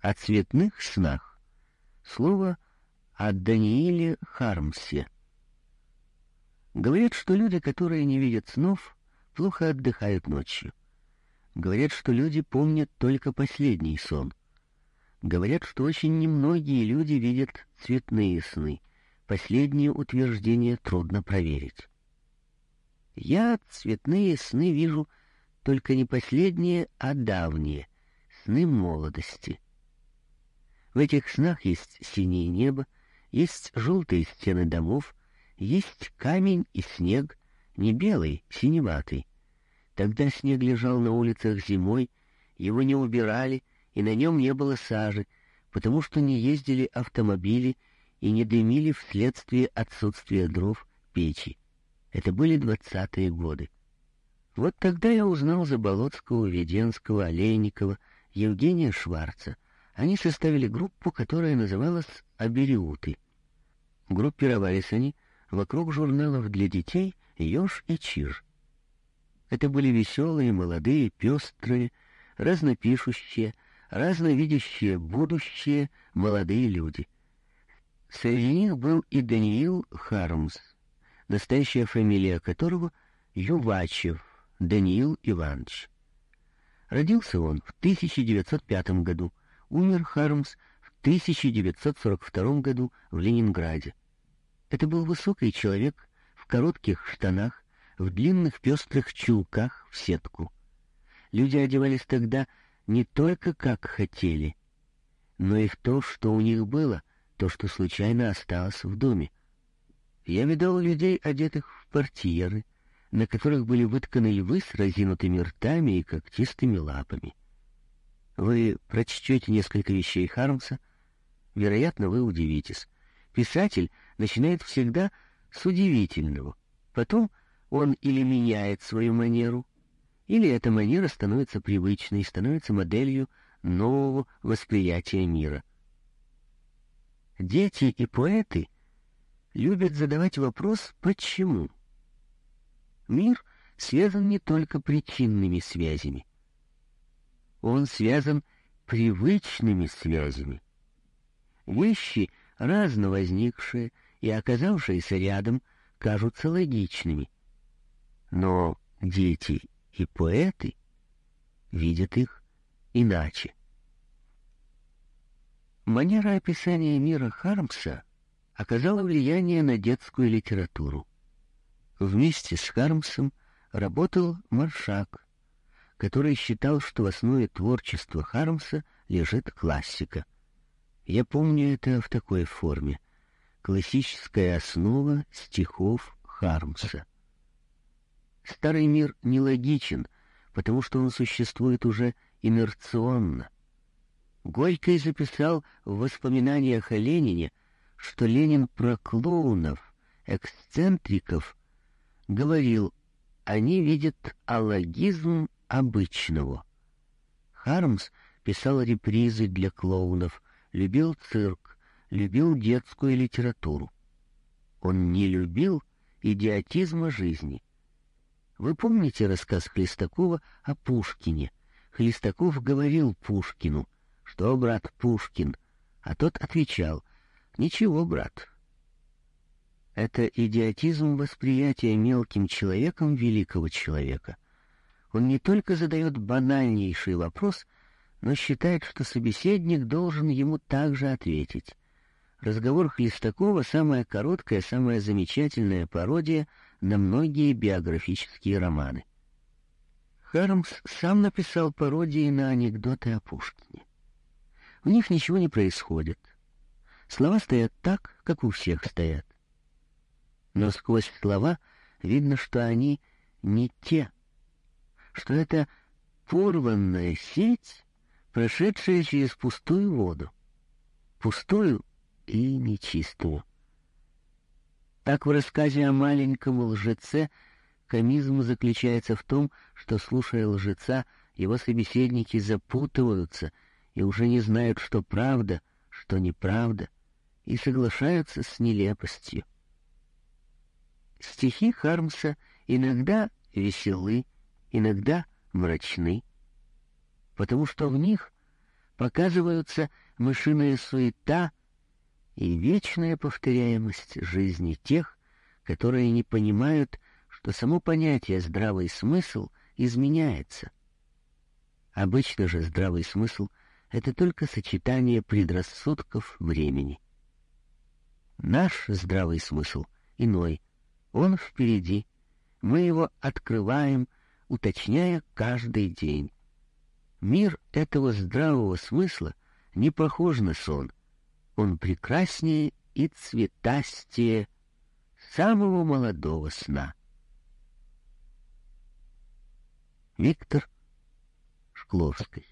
о цветных снах слово о Данииле Хармсе. Говорят, что люди, которые не видят снов, плохо отдыхают ночью. Говорят, что люди помнят только последний сон. Говорят, что очень немногие люди видят цветные сны. Последнее утверждение трудно проверить. Я цветные сны вижу только не последние, а давние, сны молодости. В этих снах есть синее небо, есть желтые стены домов, есть камень и снег, не белый, синеватый. Тогда снег лежал на улицах зимой, его не убирали, и на нем не было сажи, потому что не ездили автомобили и не дымили вследствие отсутствия дров печи. Это были двадцатые годы. Вот тогда я узнал Заболоцкого, Веденского, Олейникова, Евгения Шварца. Они составили группу, которая называлась «Абериуты». Группировались они вокруг журналов для детей «Еж» и «Чиж». Это были веселые, молодые, пестрые, разнопишущие, разновидящие будущее молодые люди. Среди них был и Даниил Хармс, настоящая фамилия которого Ювачев Даниил Иванович. Родился он в 1905 году, умер Хармс в 1942 году в Ленинграде. Это был высокий человек в коротких штанах, в длинных пестрых чулках в сетку. Люди одевались тогда не только как хотели, но и в то, что у них было, то, что случайно осталось в доме. Я видал людей, одетых в портьеры, на которых были вытканы львы с разинутыми ртами и когтистыми лапами. Вы прочтете несколько вещей Хармса, вероятно, вы удивитесь. Писатель начинает всегда с удивительного, потом он или меняет свою манеру, или эта манера становится привычной, становится моделью нового восприятия мира. Дети и поэты любят задавать вопрос «почему?». Мир связан не только причинными связями. Он связан привычными связями. Вещи, разно возникшие и оказавшиеся рядом, кажутся логичными. Но дети и поэты видят их иначе. Манера описания мира Хармса оказала влияние на детскую литературу. Вместе с Хармсом работал Маршак, который считал, что в основе творчества Хармса лежит классика. Я помню это в такой форме. Классическая основа стихов Хармса. Старый мир нелогичен, потому что он существует уже инерционно. Горький записал в воспоминаниях о Ленине, что Ленин про клоунов, эксцентриков, говорил, они видят алогизм обычного. Хармс писал репризы для клоунов, любил цирк, любил детскую литературу. Он не любил идиотизма жизни — вы помните рассказ Хлестакова о Пушкине? Хлестаков говорил Пушкину, что, брат Пушкин, а тот отвечал, ничего, брат. Это идиотизм восприятия мелким человеком великого человека. Он не только задает банальнейший вопрос, но считает, что собеседник должен ему также ответить. Разговор Хлестакова — самая короткая, самая замечательная пародия — на многие биографические романы. Хармс сам написал пародии на анекдоты о Пушкине. В них ничего не происходит. Слова стоят так, как у всех стоят. Но сквозь слова видно, что они не те, что это порванная сеть, прошедшая через пустую воду, пустую и нечистую. Так в рассказе о маленьком лжеце комизм заключается в том, что, слушая лжеца, его собеседники запутываются и уже не знают, что правда, что неправда, и соглашаются с нелепостью. Стихи Хармса иногда веселы, иногда мрачны, потому что в них показываются мышиная суета и вечная повторяемость жизни тех, которые не понимают, что само понятие «здравый смысл» изменяется. Обычно же здравый смысл — это только сочетание предрассудков времени. Наш здравый смысл иной, он впереди, мы его открываем, уточняя каждый день. Мир этого здравого смысла не похож на сон. Он прекраснее и цветастее самого молодого сна. Виктор Шкловский